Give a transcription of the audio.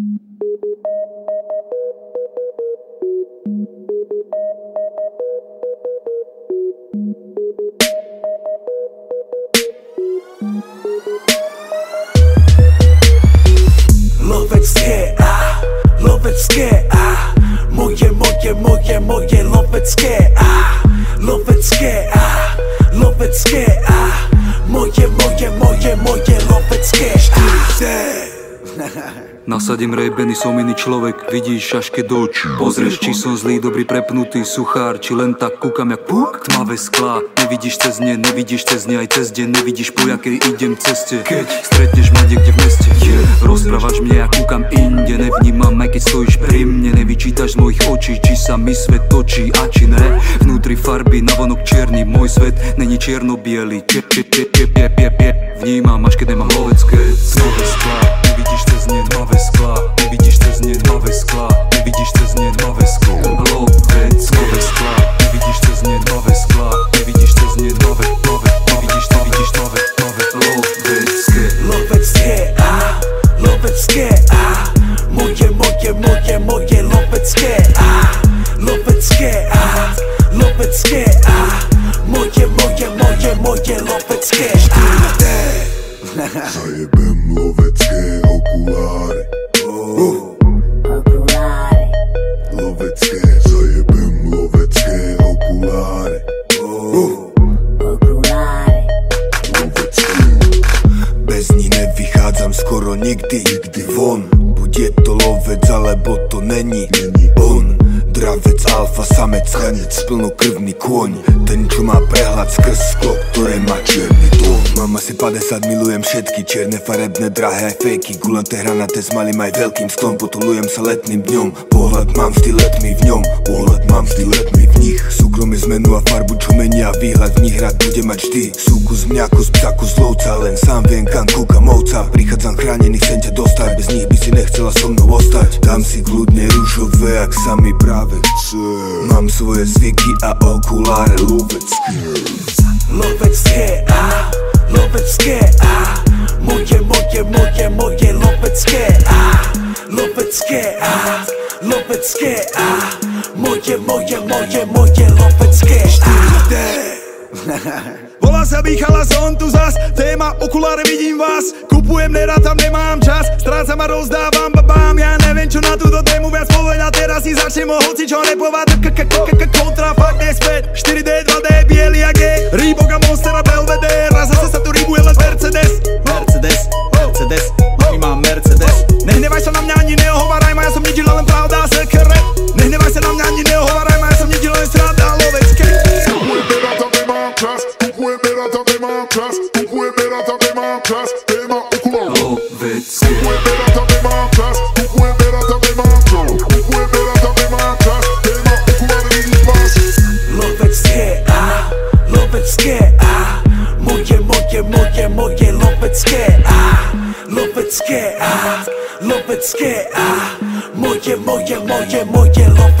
Lovecké, a ah. lovecké, a ah. moje, moje, moje, moje lovecké, a ah. lovecké, a lovecké, a Nasadím rejbeny, som iný človek, vidíš keď do očí. Pozrieš, či som zlý, dobrý, prepnutý, suchár Či len tak kúkam jak puk, tmavé sklá Nevidíš cez ne, nevidíš cez ne, aj cez deň Nevidíš po jakej idem ceste. Keď stretneš ma niekde v meste. Yeah. Rozprávaš mne, ja kúkam inde Nevnímam, aj keď stojíš pri mne Nevyčítaš z mojich očí, či sa mi svet točí A či ne, vnútri farby, navonok čierny Môj svet není čierno-biely. Vnímam, až keď nemám lovecké get, ah, Lopez get, ah, moje, moje, moje, moje Lopez get, ah, Zajebem loweckie okulary. Uh. Okulary. Loweckie, zajebem loweckie okulary. Uh. Bez Ninewy chadzam, skoro nigdy, nigdy won. Bude to lovec, alebo to není, on Dravec, alfa, samec, chanec, plnokrvný kôň. Ten, čo má prehľad skrz sklo, ktoré má čierny tón Mám asi 50, milujem všetky Čierne, farebné, drahé aj fejky Gulanté, hranaté, s malým aj veľkým sklom Potulujem sa letným dňom. Pohľad mám vždy letný v ňom. Pohľad mám vždy letný v nich. Súkromie zmenu a farbu, čo menia Výhľad v nich. Rád bude mať vždy Súku z mňa, kus psa, kus lovca Len sám viem, kam kúkam ovca. Prichádzam chránený, chcem ťa dostať. Bez nich nechcela so mnou ostať. Dám si kľudne rúžové, ak sa mi práve chce. Mám svoje zvyky a okuláre lovecké. Lovecké, a lovecké, a. Moje, moje, moje, moje lovecké, a. Lovecké, a lovecké, a. Moje, moje, moje, moje lovecké, a Volá sa Michala, som tu zas. Téma okuláre, vidím vás. Kupujem, nerátam, nemám čas. Strácam a rozdávam babám. Ja neviem, čo na túto tému viac povedať. Teraz si začnem o hoci, čo nepovať. Kontra, fakt nespäť. 4D, classe, tes mains au couloir. Ah, Lopez ah. Moje, moje, moje, moje, Lopez ah. Lopez ah, Lopez ah. Moje, moje, moje, moje, Lopez.